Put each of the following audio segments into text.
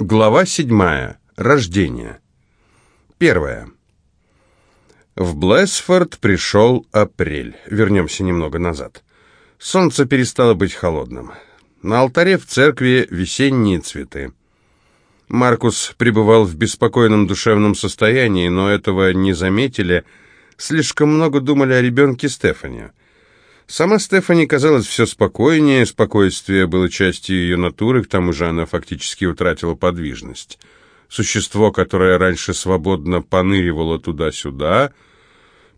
Глава седьмая. Рождение. Первое. В Блэсфорд пришел апрель. Вернемся немного назад. Солнце перестало быть холодным. На алтаре в церкви весенние цветы. Маркус пребывал в беспокойном душевном состоянии, но этого не заметили. Слишком много думали о ребенке Стефани. Сама Стефани казалась все спокойнее, спокойствие было частью ее натуры, к тому же она фактически утратила подвижность. Существо, которое раньше свободно поныривало туда-сюда,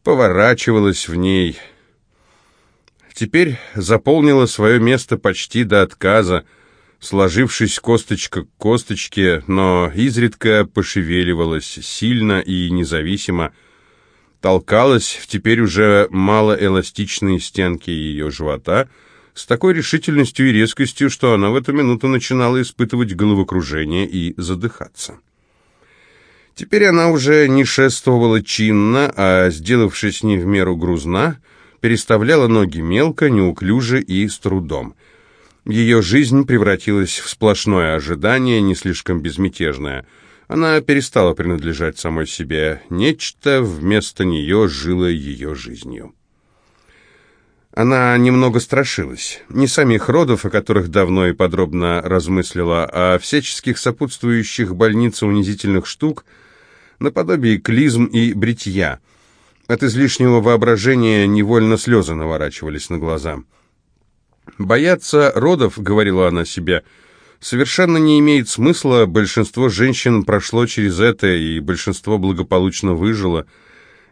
поворачивалось в ней. Теперь заполнило свое место почти до отказа, сложившись косточка к косточке, но изредка пошевеливалась сильно и независимо, толкалась в теперь уже малоэластичные стенки ее живота с такой решительностью и резкостью, что она в эту минуту начинала испытывать головокружение и задыхаться. Теперь она уже не шествовала чинно, а, сделавшись не в меру грузна, переставляла ноги мелко, неуклюже и с трудом. Ее жизнь превратилась в сплошное ожидание, не слишком безмятежное – она перестала принадлежать самой себе. Нечто вместо нее жило ее жизнью. Она немного страшилась. Не самих родов, о которых давно и подробно размыслила, а всяческих сопутствующих больнице унизительных штук, наподобие клизм и бритья. От излишнего воображения невольно слезы наворачивались на глаза. «Бояться родов», — говорила она себе, — совершенно не имеет смысла, большинство женщин прошло через это, и большинство благополучно выжило.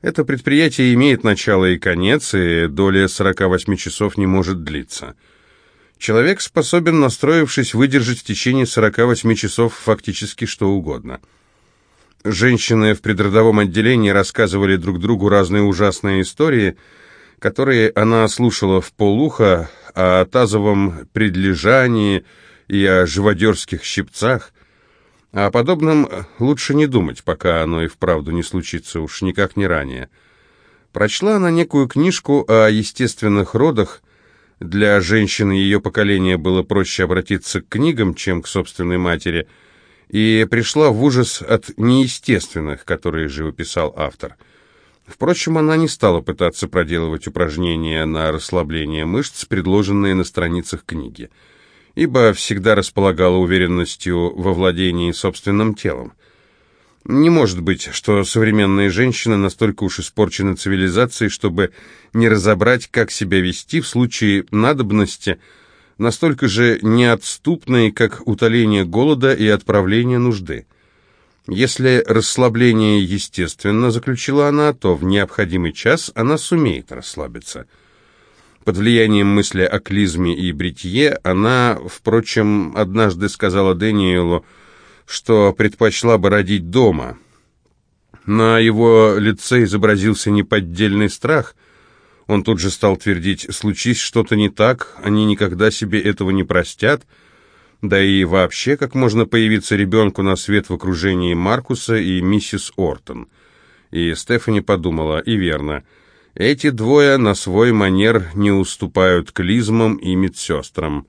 Это предприятие имеет начало и конец, и доля 48 часов не может длиться. Человек способен, настроившись, выдержать в течение 48 часов фактически что угодно. Женщины в предродовом отделении рассказывали друг другу разные ужасные истории, которые она слушала в полуха о тазовом предлежании, и о живодерских щипцах. О подобном лучше не думать, пока оно и вправду не случится, уж никак не ранее. Прочла она некую книжку о естественных родах. Для женщины ее поколения было проще обратиться к книгам, чем к собственной матери, и пришла в ужас от неестественных, которые живописал автор. Впрочем, она не стала пытаться проделывать упражнения на расслабление мышц, предложенные на страницах книги ибо всегда располагала уверенностью во владении собственным телом. Не может быть, что современные женщины настолько уж испорчены цивилизацией, чтобы не разобрать, как себя вести в случае надобности, настолько же неотступные, как утоление голода и отправление нужды. Если расслабление естественно, заключила она, то в необходимый час она сумеет расслабиться – под влиянием мысли о клизме и бритье она, впрочем, однажды сказала Дэниелу, что предпочла бы родить дома. На его лице изобразился неподдельный страх. Он тут же стал твердить, случись что-то не так, они никогда себе этого не простят. Да и вообще, как можно появиться ребенку на свет в окружении Маркуса и миссис Ортон? И Стефани подумала, и верно – эти двое на свой манер не уступают клизмам и медсестрам.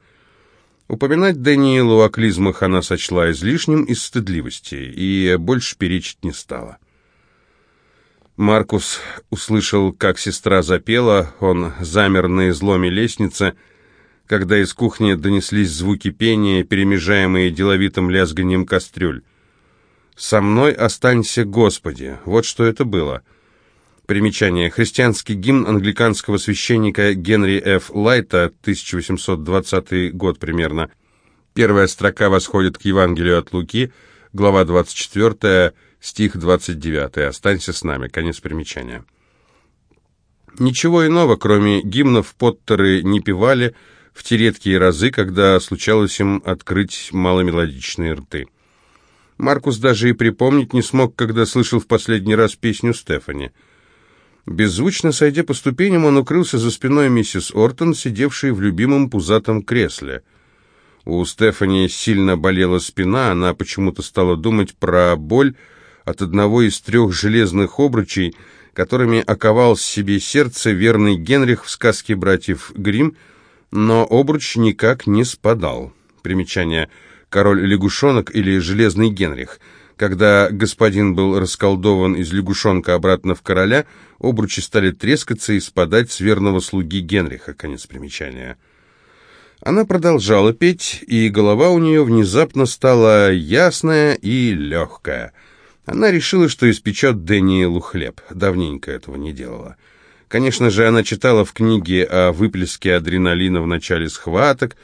Упоминать Даниилу о клизмах она сочла излишним из стыдливости и больше перечить не стала. Маркус услышал, как сестра запела, он замер на изломе лестницы, когда из кухни донеслись звуки пения, перемежаемые деловитым лязганием кастрюль. «Со мной останься, Господи!» Вот что это было — Примечание. Христианский гимн англиканского священника Генри Ф. Лайта, 1820 год примерно. Первая строка восходит к Евангелию от Луки, глава 24, стих 29. «Останься с нами». Конец примечания. Ничего иного, кроме гимнов, Поттеры не певали в те редкие разы, когда случалось им открыть маломелодичные рты. Маркус даже и припомнить не смог, когда слышал в последний раз песню Стефани – Беззвучно сойдя по ступеням, он укрылся за спиной миссис Ортон, сидевшей в любимом пузатом кресле. У Стефани сильно болела спина, она почему-то стала думать про боль от одного из трех железных обручей, которыми оковал себе сердце верный Генрих в сказке братьев Гримм, но обруч никак не спадал. Примечание. король-лягушонок или железный Генрих. Когда господин был расколдован из лягушонка обратно в короля, обручи стали трескаться и спадать с верного слуги Генриха. Конец примечания. Она продолжала петь, и голова у нее внезапно стала ясная и легкая. Она решила, что испечет Дэниелу хлеб. Давненько этого не делала. Конечно же, она читала в книге о выплеске адреналина в начале схваток,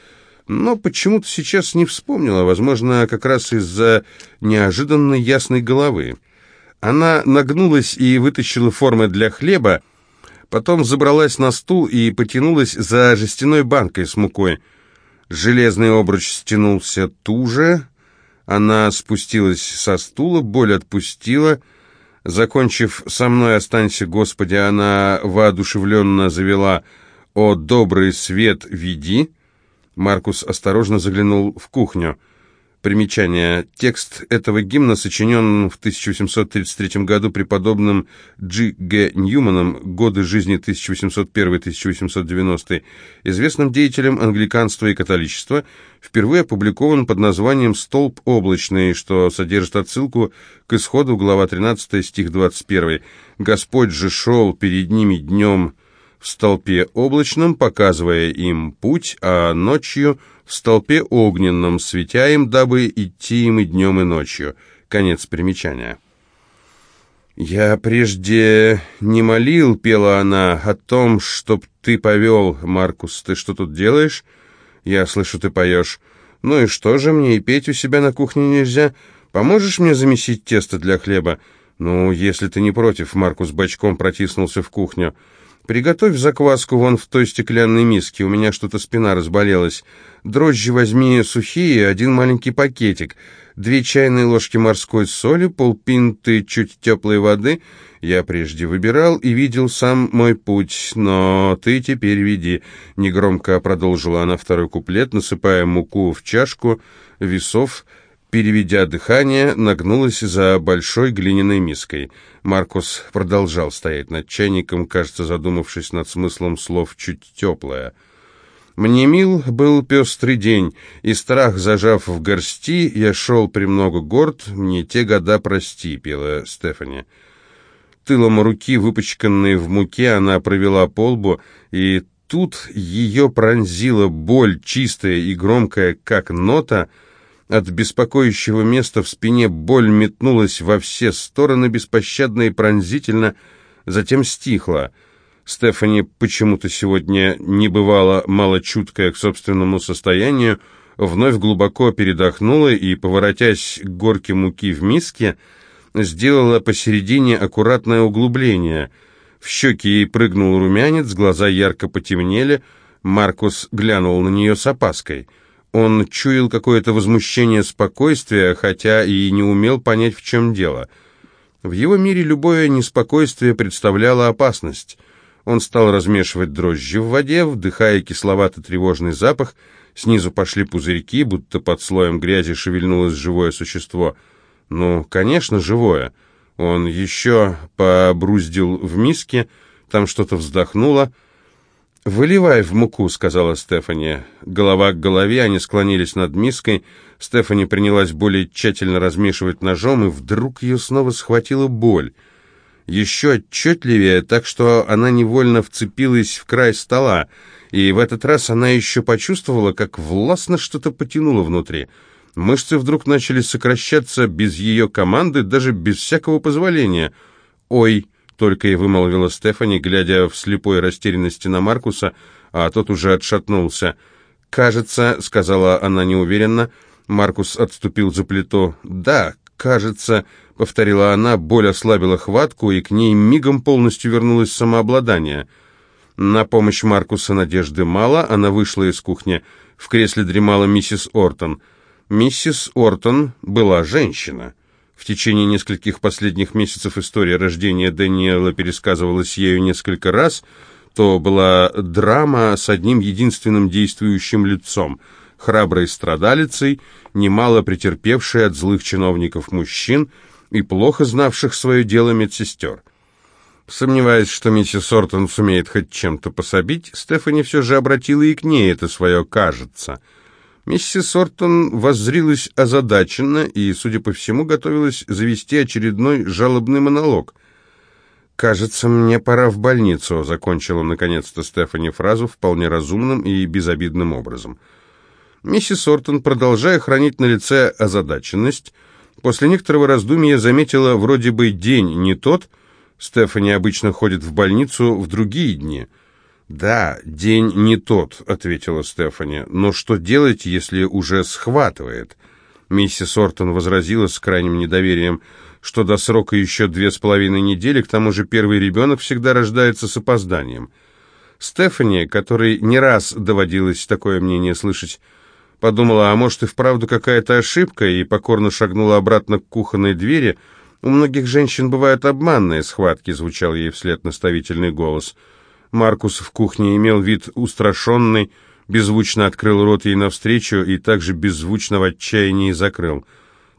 но почему-то сейчас не вспомнила, возможно, как раз из-за неожиданно ясной головы. Она нагнулась и вытащила формы для хлеба, потом забралась на стул и потянулась за жестяной банкой с мукой. Железный обруч стянулся туже, она спустилась со стула, боль отпустила. Закончив «Со мной останься, Господи», она воодушевленно завела «О, добрый свет, веди». Маркус осторожно заглянул в кухню. Примечание. Текст этого гимна сочинен в 1833 году преподобным Джи Г. Ньюманом, годы жизни 1801-1890, известным деятелем англиканства и католичества, впервые опубликован под названием «Столб облачный», что содержит отсылку к исходу, глава 13, стих 21. «Господь же шел перед ними днем в столпе облачном, показывая им путь, а ночью в столпе огненном, светя им, дабы идти им и днем, и ночью. Конец примечания. «Я прежде не молил, — пела она, — о том, чтоб ты повел, Маркус, ты что тут делаешь? Я слышу, ты поешь. Ну и что же, мне и петь у себя на кухне нельзя? Поможешь мне замесить тесто для хлеба? Ну, если ты не против, Маркус бочком протиснулся в кухню. «Приготовь закваску вон в той стеклянной миске, у меня что-то спина разболелась. Дрожжи возьми сухие, один маленький пакетик, две чайные ложки морской соли, полпинты чуть теплой воды. Я прежде выбирал и видел сам мой путь, но ты теперь веди». Негромко продолжила она второй куплет, насыпая муку в чашку весов, Переведя дыхание, нагнулась за большой глиняной миской. Маркус продолжал стоять над чайником, кажется, задумавшись над смыслом слов «чуть теплое». Мне мил был пестрый день, и страх зажав в горсти, я шел премного горд, мне те года прости, пела Стефани. Тылом руки, выпачканной в муке, она провела полбу, и тут ее пронзила боль, чистая и громкая, как нота — от беспокоящего места в спине боль метнулась во все стороны беспощадно и пронзительно, затем стихла. Стефани почему-то сегодня не бывала малочуткая к собственному состоянию, вновь глубоко передохнула и, поворотясь к горке муки в миске, сделала посередине аккуратное углубление. В щеки ей прыгнул румянец, глаза ярко потемнели, Маркус глянул на нее с опаской — он чуял какое-то возмущение спокойствия, хотя и не умел понять, в чем дело. В его мире любое неспокойствие представляло опасность. Он стал размешивать дрожжи в воде, вдыхая кисловато-тревожный запах. Снизу пошли пузырьки, будто под слоем грязи шевельнулось живое существо. Ну, конечно, живое. Он еще побруздил в миске, там что-то вздохнуло, «Выливай в муку», — сказала Стефани. Голова к голове, они склонились над миской. Стефани принялась более тщательно размешивать ножом, и вдруг ее снова схватила боль. Еще отчетливее, так что она невольно вцепилась в край стола, и в этот раз она еще почувствовала, как властно что-то потянуло внутри. Мышцы вдруг начали сокращаться без ее команды, даже без всякого позволения. «Ой!» Только и вымолвила Стефани, глядя в слепой растерянности на Маркуса, а тот уже отшатнулся. «Кажется», — сказала она неуверенно, — Маркус отступил за плиту. «Да, кажется», — повторила она, боль ослабила хватку, и к ней мигом полностью вернулось самообладание. На помощь Маркуса надежды мало, она вышла из кухни. В кресле дремала миссис Ортон. Миссис Ортон была женщина. В течение нескольких последних месяцев история рождения Дэниела пересказывалась ею несколько раз, то была драма с одним единственным действующим лицом, храброй страдалицей, немало претерпевшей от злых чиновников мужчин и плохо знавших свое дело медсестер. Сомневаясь, что миссис Ортон сумеет хоть чем-то пособить, Стефани все же обратила и к ней это свое «кажется». Миссис Ортон воззрилась озадаченно и, судя по всему, готовилась завести очередной жалобный монолог. «Кажется, мне пора в больницу», — закончила наконец-то Стефани фразу вполне разумным и безобидным образом. Миссис Ортон, продолжая хранить на лице озадаченность, после некоторого раздумья заметила вроде бы день не тот, Стефани обычно ходит в больницу в другие дни — «Да, день не тот», — ответила Стефани. «Но что делать, если уже схватывает?» Миссис Ортон возразила с крайним недоверием, что до срока еще две с половиной недели, к тому же первый ребенок всегда рождается с опозданием. Стефани, которой не раз доводилось такое мнение слышать, подумала, а может и вправду какая-то ошибка, и покорно шагнула обратно к кухонной двери. «У многих женщин бывают обманные схватки», — звучал ей вслед наставительный голос — Маркус в кухне имел вид устрашенный, беззвучно открыл рот ей навстречу и также беззвучно в отчаянии закрыл.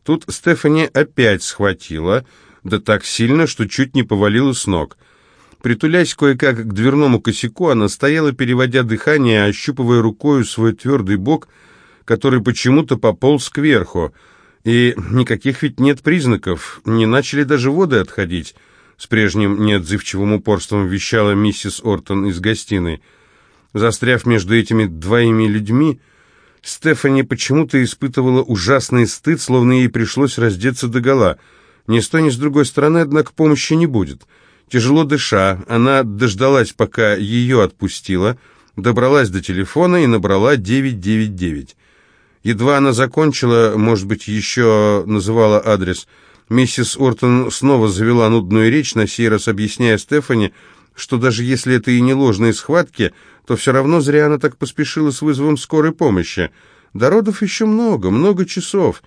Тут Стефани опять схватила, да так сильно, что чуть не повалила с ног. Притулясь кое-как к дверному косяку, она стояла, переводя дыхание, ощупывая рукою свой твердый бок, который почему-то пополз кверху. И никаких ведь нет признаков, не начали даже воды отходить. С прежним неотзывчивым упорством вещала миссис Ортон из гостиной. Застряв между этими двоими людьми, Стефани почему-то испытывала ужасный стыд, словно ей пришлось раздеться догола. Ни с той, ни с другой стороны, однако, помощи не будет. Тяжело дыша, она дождалась, пока ее отпустила, добралась до телефона и набрала 999. Едва она закончила, может быть, еще называла адрес – Миссис Ортон снова завела нудную речь, на сей раз объясняя Стефани, что даже если это и не ложные схватки, то все равно зря она так поспешила с вызовом скорой помощи. До родов еще много, много часов.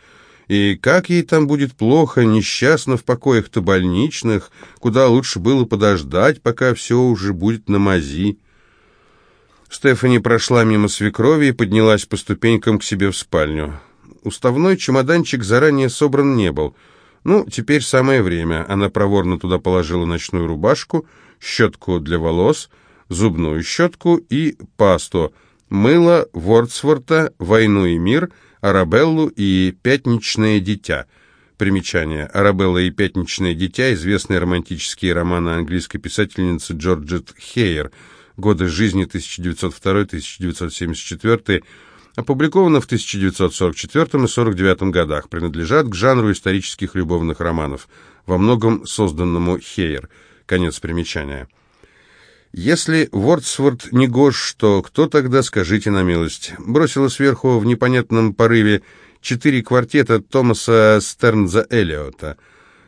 И как ей там будет плохо, несчастно в покоях-то больничных, куда лучше было подождать, пока все уже будет на мази. Стефани прошла мимо свекрови и поднялась по ступенькам к себе в спальню. Уставной чемоданчик заранее собран не был — ну, теперь самое время. Она проворно туда положила ночную рубашку, щетку для волос, зубную щетку и пасту, мыло Вордсворта, «Войну и мир», «Арабеллу» и «Пятничное дитя». Примечание. «Арабелла и пятничное дитя» — известные романтические романы английской писательницы Джорджет Хейер, годы жизни 1902-1974, опубликовано в 1944 и 1949 годах, принадлежат к жанру исторических любовных романов, во многом созданному Хейер. Конец примечания. Если Вордсворт не Гош, то кто тогда, скажите на милость? Бросила сверху в непонятном порыве четыре квартета Томаса Стернза Эллиота.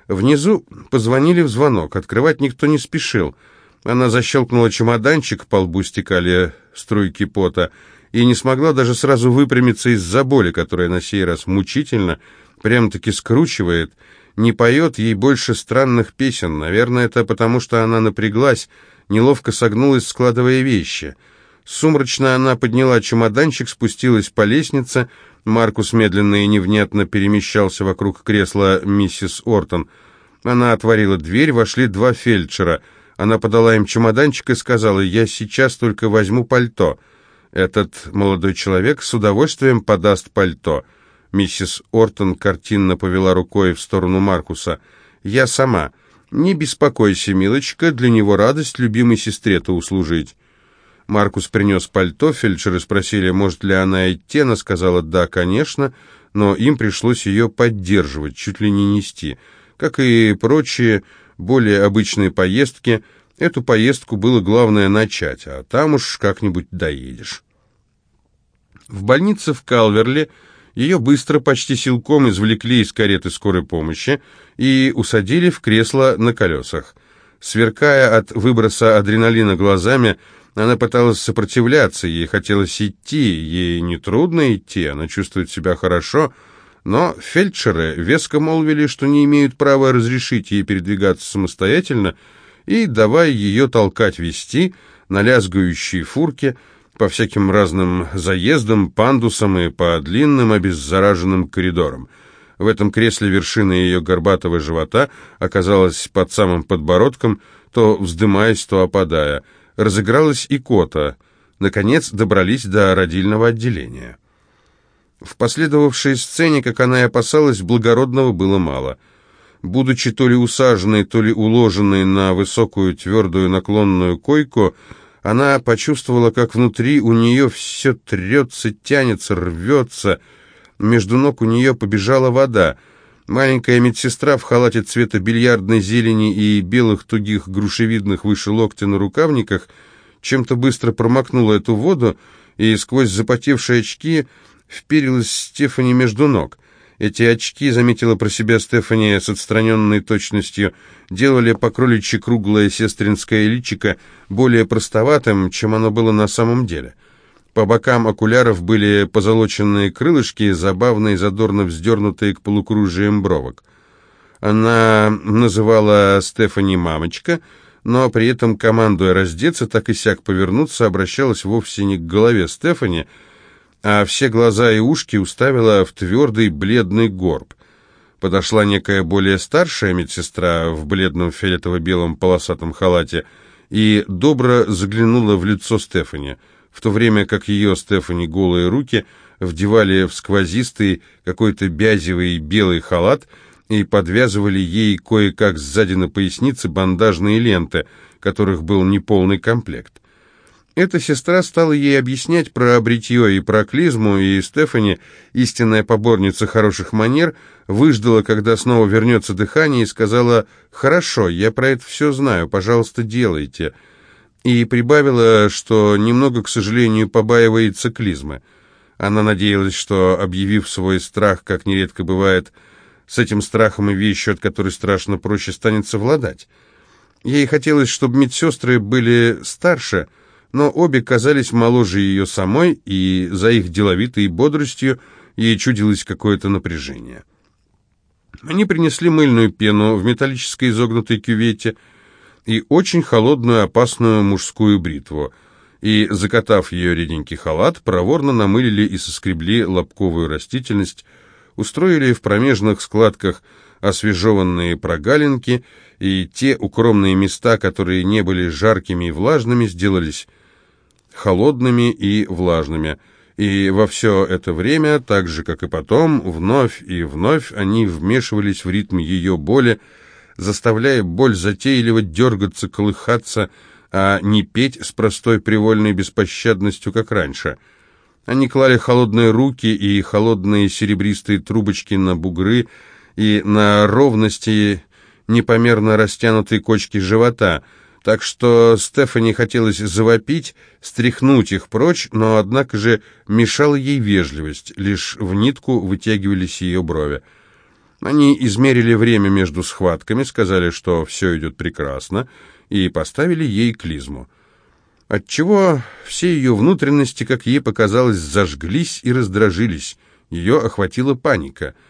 Внизу позвонили в звонок, открывать никто не спешил. Она защелкнула чемоданчик, по лбу стекали струйки пота, и не смогла даже сразу выпрямиться из-за боли, которая на сей раз мучительно, прям-таки скручивает, не поет ей больше странных песен. Наверное, это потому, что она напряглась, неловко согнулась, складывая вещи. Сумрачно она подняла чемоданчик, спустилась по лестнице. Маркус медленно и невнятно перемещался вокруг кресла миссис Ортон. Она отворила дверь, вошли два фельдшера. Она подала им чемоданчик и сказала, «Я сейчас только возьму пальто». Этот молодой человек с удовольствием подаст пальто. Миссис Ортон картинно повела рукой в сторону Маркуса. «Я сама. Не беспокойся, милочка, для него радость любимой сестре-то услужить». Маркус принес пальто, фельдшеры спросили, может ли она идти, она сказала «да, конечно», но им пришлось ее поддерживать, чуть ли не нести. Как и прочие, более обычные поездки – Эту поездку было главное начать, а там уж как-нибудь доедешь. В больнице в Калверле ее быстро, почти силком извлекли из кареты скорой помощи и усадили в кресло на колесах. Сверкая от выброса адреналина глазами, она пыталась сопротивляться, ей хотелось идти, ей нетрудно идти, она чувствует себя хорошо, но фельдшеры веско молвили, что не имеют права разрешить ей передвигаться самостоятельно, и давай ее толкать вести на лязгающей фурке по всяким разным заездам, пандусам и по длинным обеззараженным коридорам. В этом кресле вершина ее горбатого живота оказалась под самым подбородком, то вздымаясь, то опадая. Разыгралась и кота. Наконец добрались до родильного отделения. В последовавшей сцене, как она и опасалась, благородного было мало. Будучи то ли усаженной, то ли уложенной на высокую твердую наклонную койку, она почувствовала, как внутри у нее все трется, тянется, рвется. Между ног у нее побежала вода. Маленькая медсестра в халате цвета бильярдной зелени и белых тугих грушевидных выше локтя на рукавниках чем-то быстро промокнула эту воду и сквозь запотевшие очки вперилась Стефани между ног. Эти очки, заметила про себя Стефани с отстраненной точностью, делали по кроличьи круглое сестринское личико более простоватым, чем оно было на самом деле. По бокам окуляров были позолоченные крылышки, забавно и задорно вздернутые к полукружиям бровок. Она называла Стефани «мамочка», но при этом, командуя раздеться, так и сяк повернуться, обращалась вовсе не к голове Стефани, а все глаза и ушки уставила в твердый бледный горб. Подошла некая более старшая медсестра в бледном фиолетово-белом полосатом халате и добро заглянула в лицо Стефани, в то время как ее Стефани голые руки вдевали в сквозистый какой-то бязевый белый халат и подвязывали ей кое-как сзади на пояснице бандажные ленты, которых был неполный комплект. Эта сестра стала ей объяснять про бритье и про клизму, и Стефани, истинная поборница хороших манер, выждала, когда снова вернется дыхание, и сказала «Хорошо, я про это все знаю, пожалуйста, делайте». И прибавила, что немного, к сожалению, побаивается клизмы. Она надеялась, что, объявив свой страх, как нередко бывает, с этим страхом и вещью, от которой страшно проще станет совладать. Ей хотелось, чтобы медсестры были старше – но обе казались моложе ее самой, и за их деловитой бодростью ей чудилось какое-то напряжение. Они принесли мыльную пену в металлической изогнутой кювете и очень холодную опасную мужскую бритву, и, закатав ее реденький халат, проворно намылили и соскребли лобковую растительность, устроили в промежных складках освежеванные прогалинки, и те укромные места, которые не были жаркими и влажными, сделались холодными и влажными. И во все это время, так же, как и потом, вновь и вновь они вмешивались в ритм ее боли, заставляя боль затейливо дергаться, колыхаться, а не петь с простой привольной беспощадностью, как раньше. Они клали холодные руки и холодные серебристые трубочки на бугры и на ровности непомерно растянутой кочки живота — так что Стефани хотелось завопить, стряхнуть их прочь, но, однако же, мешала ей вежливость, лишь в нитку вытягивались ее брови. Они измерили время между схватками, сказали, что все идет прекрасно, и поставили ей клизму. Отчего все ее внутренности, как ей показалось, зажглись и раздражились. Ее охватила паника —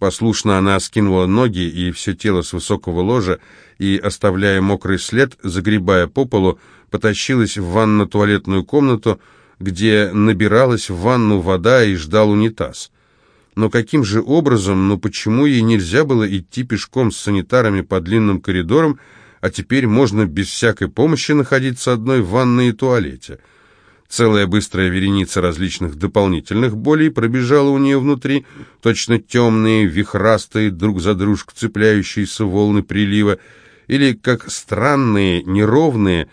Послушно она скинула ноги и все тело с высокого ложа и, оставляя мокрый след, загребая по полу, потащилась в ванно-туалетную комнату, где набиралась в ванну вода и ждал унитаз. Но каким же образом, но почему ей нельзя было идти пешком с санитарами по длинным коридорам, а теперь можно без всякой помощи находиться одной в ванной и туалете? Целая быстрая вереница различных дополнительных болей пробежала у нее внутри, точно темные, вихрастые, друг за дружку цепляющиеся волны прилива, или как странные, неровные,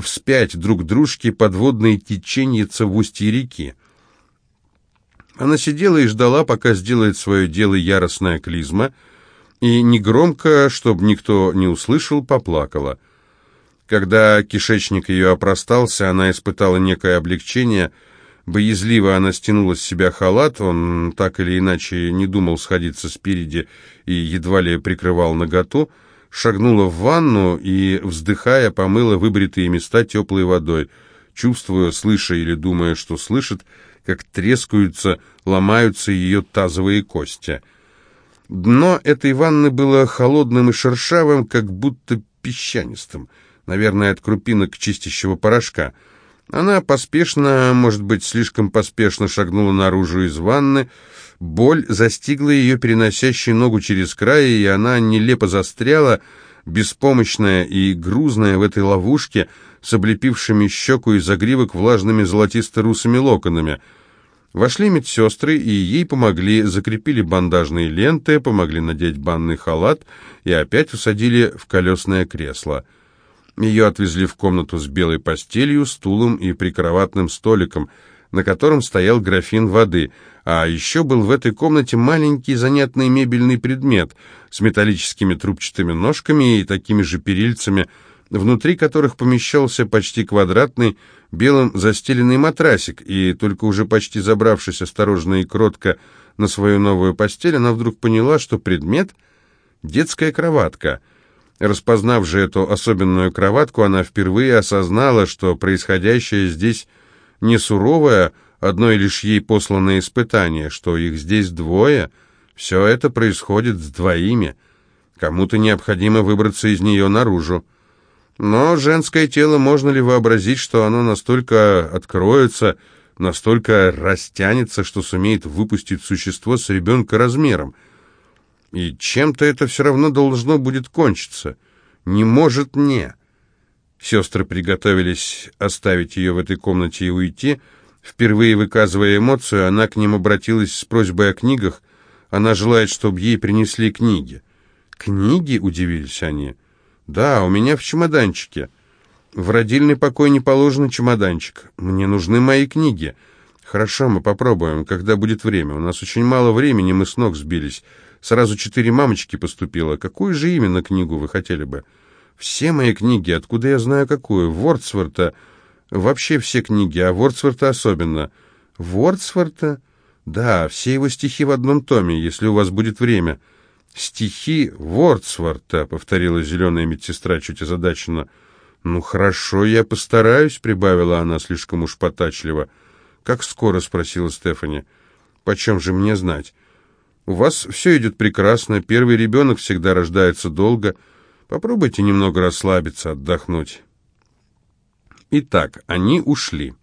вспять друг дружки подводные теченьица в устье реки. Она сидела и ждала, пока сделает свое дело яростная клизма, и негромко, чтобы никто не услышал, поплакала — когда кишечник ее опростался, она испытала некое облегчение. Боязливо она стянула с себя халат, он так или иначе не думал сходиться спереди и едва ли прикрывал наготу, шагнула в ванну и, вздыхая, помыла выбритые места теплой водой, чувствуя, слыша или думая, что слышит, как трескаются, ломаются ее тазовые кости. Дно этой ванны было холодным и шершавым, как будто песчанистым наверное, от крупинок чистящего порошка. Она поспешно, может быть, слишком поспешно шагнула наружу из ванны. Боль застигла ее, переносящей ногу через край, и она нелепо застряла, беспомощная и грузная в этой ловушке, с облепившими щеку и загривок влажными золотисто-русыми локонами. Вошли медсестры, и ей помогли, закрепили бандажные ленты, помогли надеть банный халат и опять усадили в колесное кресло. Ее отвезли в комнату с белой постелью, стулом и прикроватным столиком, на котором стоял графин воды, а еще был в этой комнате маленький занятный мебельный предмет с металлическими трубчатыми ножками и такими же перильцами, внутри которых помещался почти квадратный белым застеленный матрасик, и только уже почти забравшись осторожно и кротко на свою новую постель, она вдруг поняла, что предмет — детская кроватка. Распознав же эту особенную кроватку, она впервые осознала, что происходящее здесь не суровое, одно лишь ей посланное испытание, что их здесь двое, все это происходит с двоими. Кому-то необходимо выбраться из нее наружу. Но женское тело, можно ли вообразить, что оно настолько откроется, настолько растянется, что сумеет выпустить существо с ребенка размером? И чем-то это все равно должно будет кончиться. Не может не. Сестры приготовились оставить ее в этой комнате и уйти. Впервые выказывая эмоцию, она к ним обратилась с просьбой о книгах. Она желает, чтобы ей принесли книги. «Книги?» — удивились они. «Да, у меня в чемоданчике. В родильный покой не положено чемоданчик. Мне нужны мои книги». «Хорошо, мы попробуем, когда будет время. У нас очень мало времени, мы с ног сбились. Сразу четыре мамочки поступило. Какую же именно книгу вы хотели бы?» «Все мои книги. Откуда я знаю какую? Вордсворта. Вообще все книги, а Вордсворта особенно». «Вордсворта?» «Да, все его стихи в одном томе, если у вас будет время». «Стихи Вордсворта», — повторила зеленая медсестра чуть озадаченно. «Ну, хорошо, я постараюсь», — прибавила она слишком уж потачливо. «Как скоро?» — спросила Стефани. «Почем же мне знать?» «У вас все идет прекрасно, первый ребенок всегда рождается долго. Попробуйте немного расслабиться, отдохнуть». Итак, они ушли.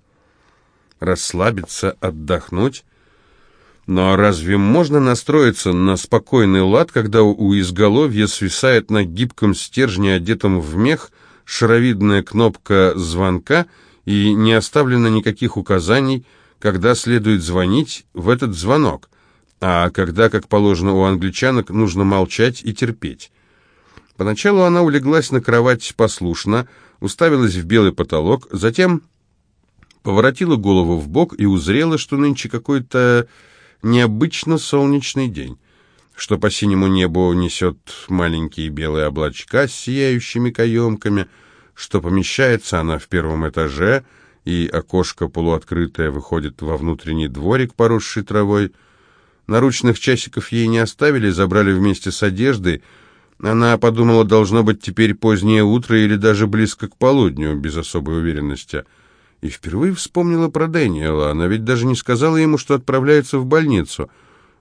Расслабиться, отдохнуть — но разве можно настроиться на спокойный лад, когда у изголовья свисает на гибком стержне, одетом в мех, шаровидная кнопка звонка и не оставлено никаких указаний, когда следует звонить в этот звонок, а когда, как положено у англичанок, нужно молчать и терпеть? Поначалу она улеглась на кровать послушно, уставилась в белый потолок, затем поворотила голову в бок и узрела, что нынче какой-то необычно солнечный день, что по синему небу несет маленькие белые облачка с сияющими каемками, что помещается она в первом этаже, и окошко полуоткрытое выходит во внутренний дворик, поросший травой. Наручных часиков ей не оставили, забрали вместе с одеждой. Она подумала, должно быть теперь позднее утро или даже близко к полудню, без особой уверенности — и впервые вспомнила про Дэниела. Она ведь даже не сказала ему, что отправляется в больницу.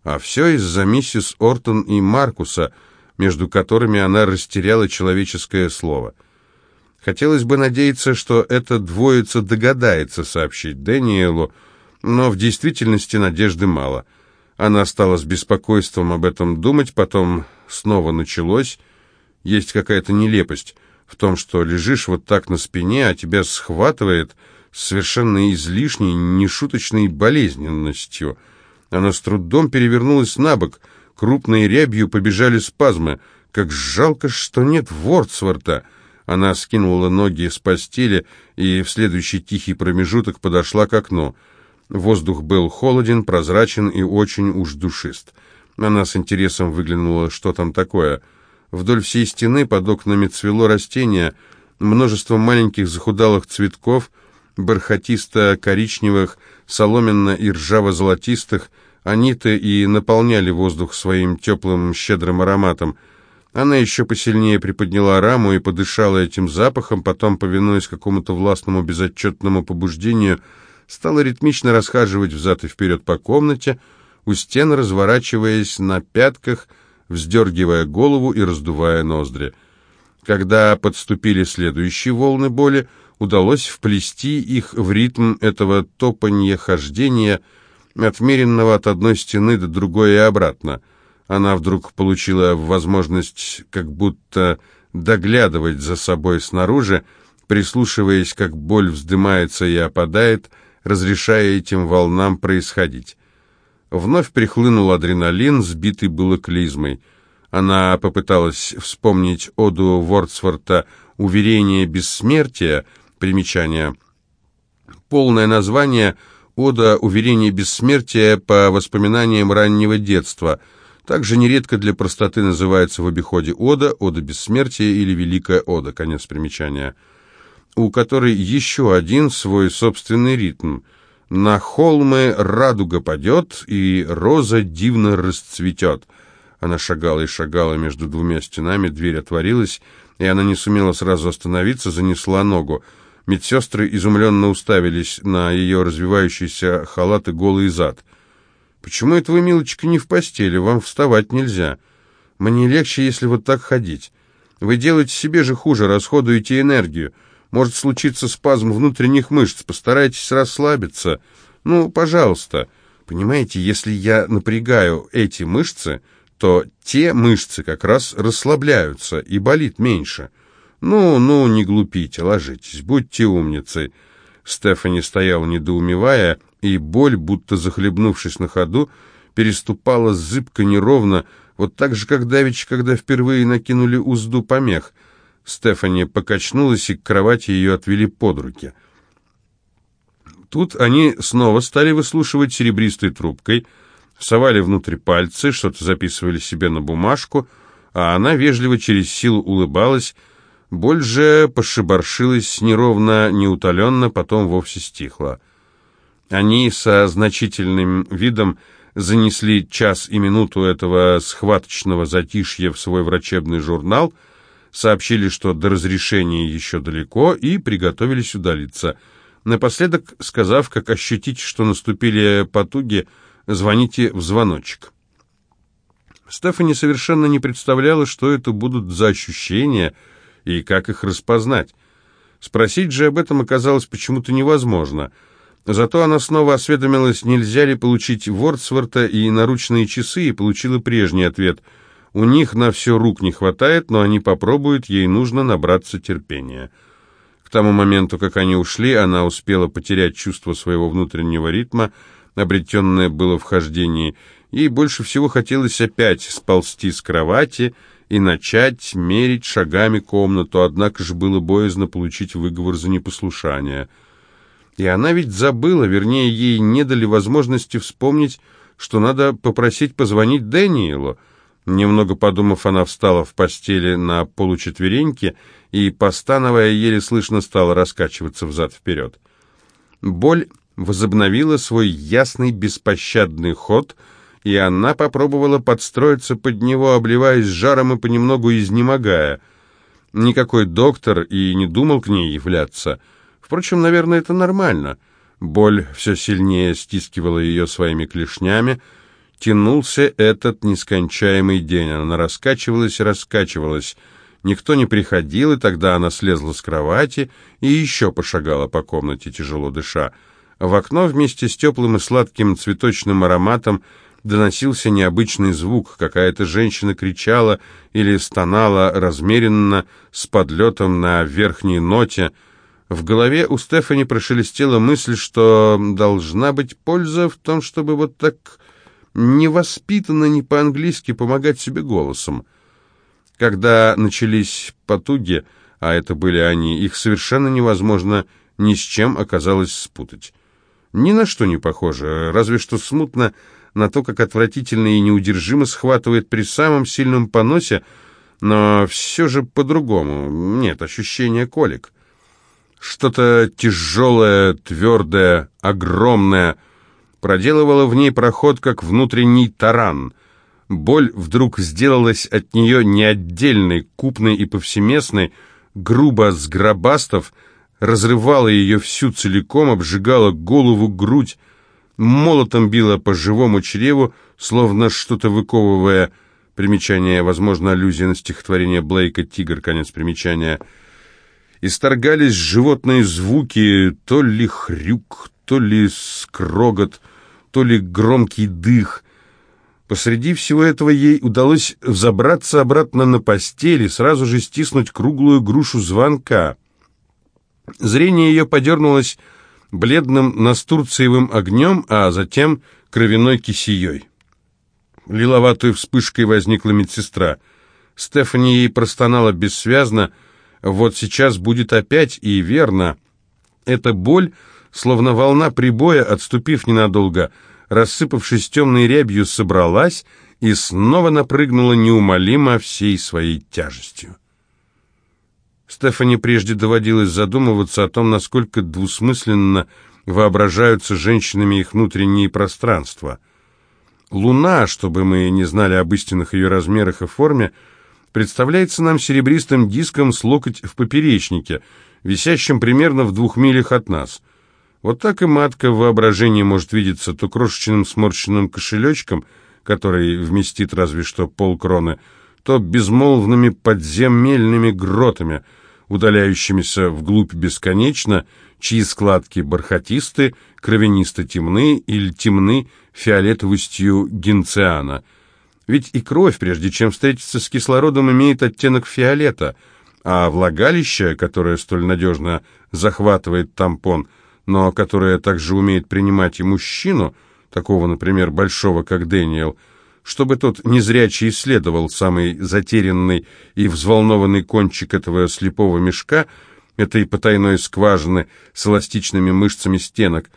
А все из-за миссис Ортон и Маркуса, между которыми она растеряла человеческое слово. Хотелось бы надеяться, что эта двоица догадается сообщить Дэниелу, но в действительности надежды мало. Она стала с беспокойством об этом думать, потом снова началось. Есть какая-то нелепость в том, что лежишь вот так на спине, а тебя схватывает совершенно излишней, нешуточной болезненностью. Она с трудом перевернулась на бок, крупной рябью побежали спазмы. Как жалко, что нет Вордсворта. Она скинула ноги с постели и в следующий тихий промежуток подошла к окну. Воздух был холоден, прозрачен и очень уж душист. Она с интересом выглянула, что там такое. Вдоль всей стены под окнами цвело растение, множество маленьких захудалых цветков — бархатисто-коричневых, соломенно- и ржаво-золотистых, они-то и наполняли воздух своим теплым, щедрым ароматом. Она еще посильнее приподняла раму и подышала этим запахом, потом, повинуясь какому-то властному безотчетному побуждению, стала ритмично расхаживать взад и вперед по комнате, у стен разворачиваясь на пятках, вздергивая голову и раздувая ноздри. Когда подступили следующие волны боли, удалось вплести их в ритм этого топанья-хождения, отмеренного от одной стены до другой и обратно. Она вдруг получила возможность как будто доглядывать за собой снаружи, прислушиваясь, как боль вздымается и опадает, разрешая этим волнам происходить. Вновь прихлынул адреналин, сбитый было клизмой. Она попыталась вспомнить оду Вордсворта «Уверение бессмертия», примечание. Полное название «Ода уверение бессмертия» по воспоминаниям раннего детства. Также нередко для простоты называется в обиходе «Ода», «Ода бессмертия» или «Великая Ода», конец примечания, у которой еще один свой собственный ритм – на холмы радуга падет, и роза дивно расцветет. Она шагала и шагала между двумя стенами, дверь отворилась, и она не сумела сразу остановиться, занесла ногу. Медсестры изумленно уставились на ее развивающийся халат и голый зад. «Почему это вы, милочка, не в постели? Вам вставать нельзя. Мне легче, если вот так ходить. Вы делаете себе же хуже, расходуете энергию. Может случиться спазм внутренних мышц. Постарайтесь расслабиться. Ну, пожалуйста. Понимаете, если я напрягаю эти мышцы, то те мышцы как раз расслабляются и болит меньше. Ну, ну, не глупите, ложитесь, будьте умницей. Стефани стояла недоумевая, и боль, будто захлебнувшись на ходу, переступала зыбко неровно, вот так же, как давеча, когда впервые накинули узду помех — Стефани покачнулась, и к кровати ее отвели под руки. Тут они снова стали выслушивать серебристой трубкой, совали внутрь пальцы, что-то записывали себе на бумажку, а она вежливо через силу улыбалась, боль же пошибаршилась неровно, неутоленно, потом вовсе стихла. Они со значительным видом занесли час и минуту этого схваточного затишья в свой врачебный журнал — сообщили, что до разрешения еще далеко, и приготовились удалиться. Напоследок, сказав, как ощутить, что наступили потуги, звоните в звоночек. Стефани совершенно не представляла, что это будут за ощущения и как их распознать. Спросить же об этом оказалось почему-то невозможно. Зато она снова осведомилась, нельзя ли получить Вордсворта и наручные часы, и получила прежний ответ – у них на все рук не хватает, но они попробуют, ей нужно набраться терпения. К тому моменту, как они ушли, она успела потерять чувство своего внутреннего ритма, обретенное было в хождении. Ей больше всего хотелось опять сползти с кровати и начать мерить шагами комнату, однако же было боязно получить выговор за непослушание. И она ведь забыла, вернее, ей не дали возможности вспомнить, что надо попросить позвонить Дэниелу, Немного подумав, она встала в постели на получетвереньки и, постановая, еле слышно стала раскачиваться взад-вперед. Боль возобновила свой ясный беспощадный ход, и она попробовала подстроиться под него, обливаясь жаром и понемногу изнемогая. Никакой доктор и не думал к ней являться. Впрочем, наверное, это нормально. Боль все сильнее стискивала ее своими клешнями, Тянулся этот нескончаемый день. Она раскачивалась и раскачивалась. Никто не приходил, и тогда она слезла с кровати и еще пошагала по комнате, тяжело дыша. В окно вместе с теплым и сладким цветочным ароматом доносился необычный звук. Какая-то женщина кричала или стонала размеренно, с подлетом на верхней ноте. В голове у Стефани прошелестела мысль, что должна быть польза в том, чтобы вот так не воспитана ни по-английски помогать себе голосом. Когда начались потуги, а это были они, их совершенно невозможно ни с чем оказалось спутать. Ни на что не похоже, разве что смутно на то, как отвратительно и неудержимо схватывает при самом сильном поносе, но все же по-другому. Нет, ощущение колик. Что-то тяжелое, твердое, огромное, проделывала в ней проход, как внутренний таран. Боль вдруг сделалась от нее не отдельной, купной и повсеместной, грубо сгробастов, разрывала ее всю целиком, обжигала голову, грудь, молотом била по живому чреву, словно что-то выковывая, примечание, возможно, аллюзия на стихотворение Блейка «Тигр», конец примечания, исторгались животные звуки, то ли хрюк, то ли скрогот, то ли громкий дых. Посреди всего этого ей удалось взобраться обратно на постель и сразу же стиснуть круглую грушу звонка. Зрение ее подернулось бледным настурциевым огнем, а затем кровяной кисеей. Лиловатой вспышкой возникла медсестра. Стефани ей простонала бессвязно, вот сейчас будет опять, и верно. Эта боль, словно волна прибоя, отступив ненадолго, рассыпавшись темной рябью, собралась и снова напрыгнула неумолимо всей своей тяжестью. Стефани прежде доводилось задумываться о том, насколько двусмысленно воображаются женщинами их внутренние пространства. Луна, чтобы мы не знали об истинных ее размерах и форме, представляется нам серебристым диском с локоть в поперечнике, висящим примерно в двух милях от нас. Вот так и матка в воображении может видеться то крошечным сморщенным кошелечком, который вместит разве что полкроны, то безмолвными подземельными гротами, удаляющимися вглубь бесконечно, чьи складки бархатисты, кровянисто-темны или темны фиолетовостью гинциана. Ведь и кровь, прежде чем встретиться с кислородом, имеет оттенок фиолета, а влагалище, которое столь надежно захватывает тампон, но которое также умеет принимать и мужчину, такого, например, большого, как Дэниел, чтобы тот незрячий исследовал самый затерянный и взволнованный кончик этого слепого мешка, этой потайной скважины с эластичными мышцами стенок,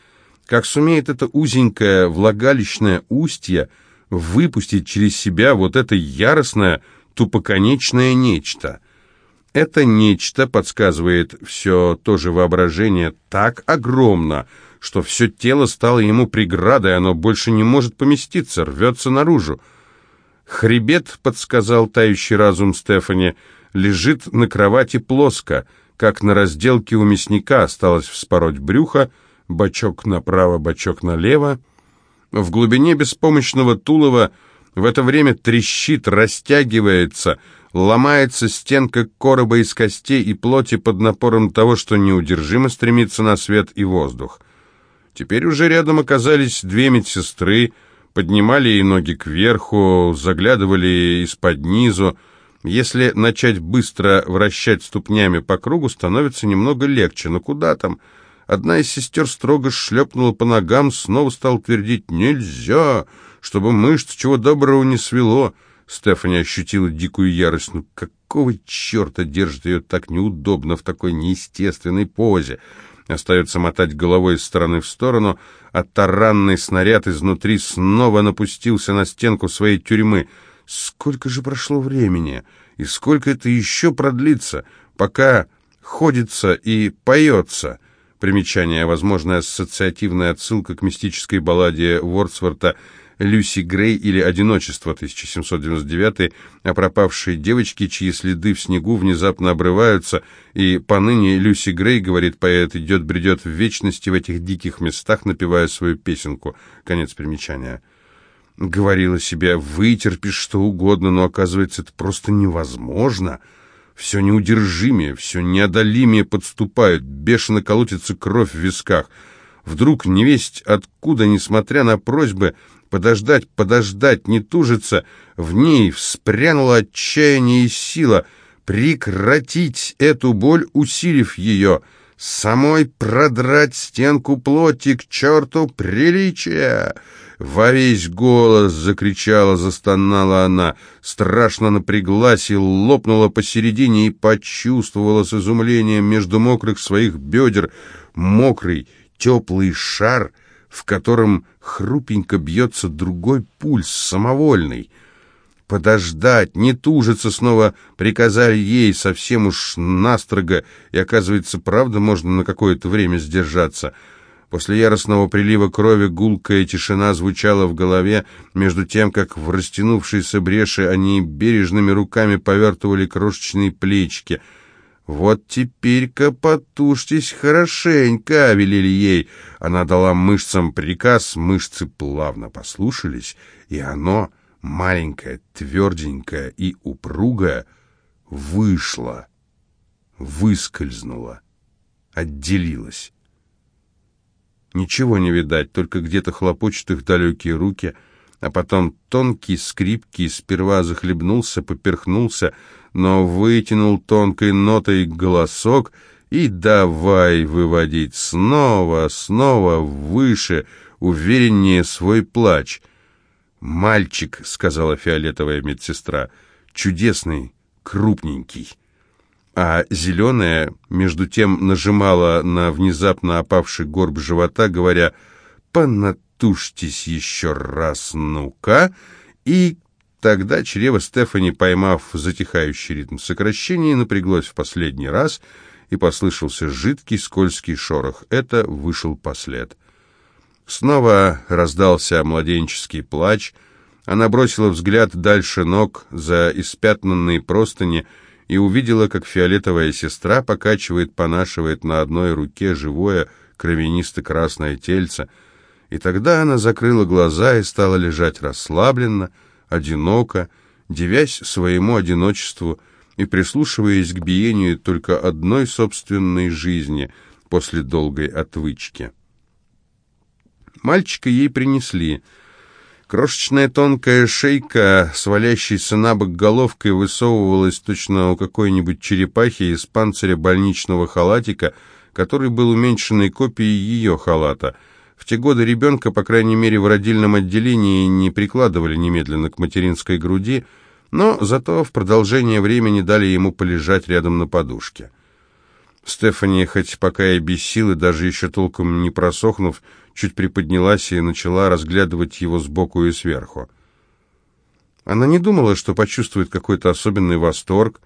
как сумеет это узенькое влагалищное устье выпустить через себя вот это яростное, тупоконечное нечто. Это нечто, подсказывает все то же воображение, так огромно, что все тело стало ему преградой, оно больше не может поместиться, рвется наружу. Хребет, подсказал тающий разум Стефани, лежит на кровати плоско, как на разделке у мясника осталось вспороть брюхо, бочок направо, бочок налево. В глубине беспомощного тулова в это время трещит, растягивается, ломается стенка короба из костей и плоти под напором того, что неудержимо стремится на свет и воздух. Теперь уже рядом оказались две медсестры, поднимали ей ноги кверху, заглядывали из-под низу. Если начать быстро вращать ступнями по кругу, становится немного легче, но куда там? Одна из сестер строго шлепнула по ногам, снова стал твердить «Нельзя!», чтобы мышц чего доброго не свело. Стефани ощутила дикую ярость. Ну какого черта держит ее так неудобно в такой неестественной позе? Остается мотать головой из стороны в сторону, а таранный снаряд изнутри снова напустился на стенку своей тюрьмы. Сколько же прошло времени, и сколько это еще продлится, пока ходится и поется? Примечание, возможная ассоциативная отсылка к мистической балладе Вордсворта Люси Грей или «Одиночество» 1799 о пропавшей девочке, чьи следы в снегу внезапно обрываются, и поныне Люси Грей, говорит поэт, идет-бредет в вечности в этих диких местах, напевая свою песенку. Конец примечания. Говорила себе, вытерпишь что угодно, но оказывается, это просто невозможно. Все неудержимее, все неодолимее подступает, бешено колотится кровь в висках. Вдруг невесть откуда, несмотря на просьбы, подождать, подождать, не тужиться. В ней вспрянуло отчаяние и сила. Прекратить эту боль, усилив ее. Самой продрать стенку плоти к черту приличия. Во весь голос закричала, застонала она, страшно напряглась и лопнула посередине и почувствовала с изумлением между мокрых своих бедер мокрый, теплый шар — в котором хрупенько бьется другой пульс, самовольный. Подождать, не тужиться снова приказали ей совсем уж настрого, и, оказывается, правда, можно на какое-то время сдержаться. После яростного прилива крови гулкая тишина звучала в голове, между тем, как в растянувшейся бреши они бережными руками повертывали крошечные плечики — «Вот теперь-ка потушьтесь хорошенько», — велели ей. Она дала мышцам приказ, мышцы плавно послушались, и оно, маленькое, тверденькое и упругое, вышло, выскользнуло, отделилось. Ничего не видать, только где-то хлопочут их далекие руки, а потом тонкий, скрипкий, сперва захлебнулся, поперхнулся, но вытянул тонкой нотой голосок И давай выводить снова, снова выше, увереннее свой плач. «Мальчик», — сказала фиолетовая медсестра, — «чудесный, крупненький». А зеленая, между тем, нажимала на внезапно опавший горб живота, говоря «Понатужьтесь еще раз, ну-ка!» И тогда чрево Стефани, поймав затихающий ритм сокращения, напряглось в последний раз — и послышался жидкий скользкий шорох. Это вышел послед. Снова раздался младенческий плач. Она бросила взгляд дальше ног за испятнанные простыни и увидела, как фиолетовая сестра покачивает, понашивает на одной руке живое кровянисто-красное тельце. И тогда она закрыла глаза и стала лежать расслабленно, одиноко, девясь своему одиночеству, и прислушиваясь к биению только одной собственной жизни после долгой отвычки. Мальчика ей принесли. Крошечная тонкая шейка, свалящейся на бок головкой, высовывалась точно у какой-нибудь черепахи из панциря больничного халатика, который был уменьшенной копией ее халата. В те годы ребенка, по крайней мере в родильном отделении, не прикладывали немедленно к материнской груди, но зато в продолжение времени дали ему полежать рядом на подушке. Стефани, хоть пока и без силы, даже еще толком не просохнув, чуть приподнялась и начала разглядывать его сбоку и сверху. Она не думала, что почувствует какой-то особенный восторг.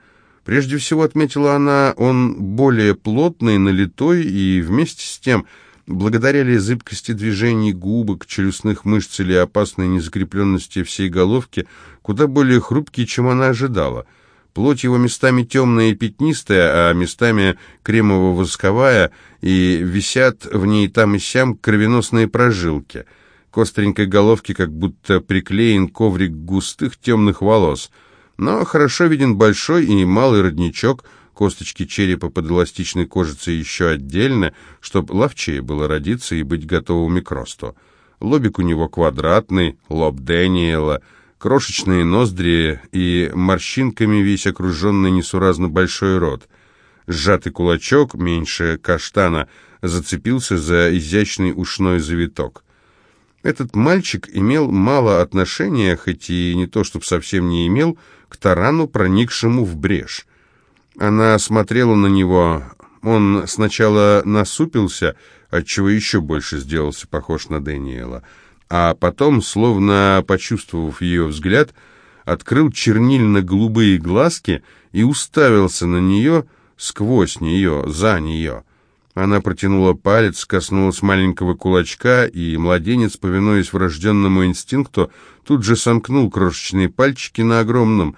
Прежде всего, отметила она, он более плотный, налитой и вместе с тем Благодаря зыбкости движений губок, челюстных мышц или опасной незакрепленности всей головки, куда более хрупкий, чем она ожидала. Плоть его местами темная и пятнистая, а местами кремово-восковая, и висят в ней там и сям кровеносные прожилки. К остренькой головке как будто приклеен коврик густых темных волос. Но хорошо виден большой и малый родничок – косточки черепа под эластичной кожицей еще отдельно, чтобы ловчее было родиться и быть готовыми к росту. Лобик у него квадратный, лоб Дэниела, крошечные ноздри и морщинками весь окруженный несуразно большой рот. Сжатый кулачок, меньше каштана, зацепился за изящный ушной завиток. Этот мальчик имел мало отношения, хоть и не то, чтобы совсем не имел, к тарану, проникшему в брешь. Она смотрела на него. Он сначала насупился, отчего еще больше сделался похож на Дэниела, а потом, словно почувствовав ее взгляд, открыл чернильно-голубые глазки и уставился на нее сквозь нее, за нее. Она протянула палец, коснулась маленького кулачка, и младенец, повинуясь врожденному инстинкту, тут же сомкнул крошечные пальчики на огромном,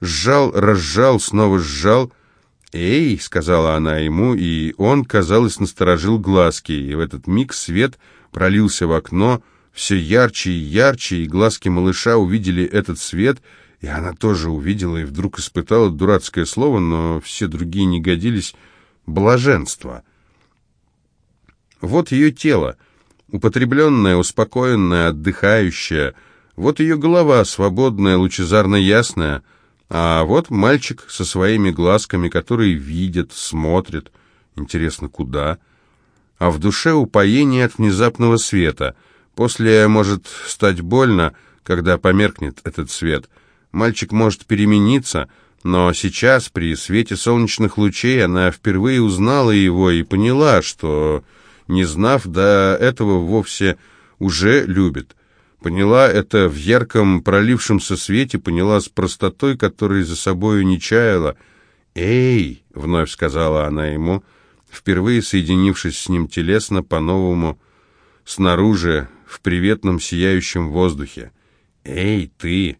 Сжал, разжал, снова сжал. «Эй!» — сказала она ему, и он, казалось, насторожил глазки, и в этот миг свет пролился в окно, все ярче и ярче, и глазки малыша увидели этот свет, и она тоже увидела, и вдруг испытала дурацкое слово, но все другие не годились, блаженство. Вот ее тело, употребленное, успокоенное, отдыхающее, вот ее голова, свободная, лучезарно ясная — а вот мальчик со своими глазками, которые видят, смотрят. Интересно, куда? А в душе упоение от внезапного света. После может стать больно, когда померкнет этот свет. Мальчик может перемениться, но сейчас, при свете солнечных лучей, она впервые узнала его и поняла, что, не знав до этого, вовсе уже любит. Поняла это в ярком пролившемся свете, поняла с простотой, которой за собою не чаяла. «Эй!» — вновь сказала она ему, впервые соединившись с ним телесно, по-новому, снаружи, в приветном сияющем воздухе. «Эй, ты!»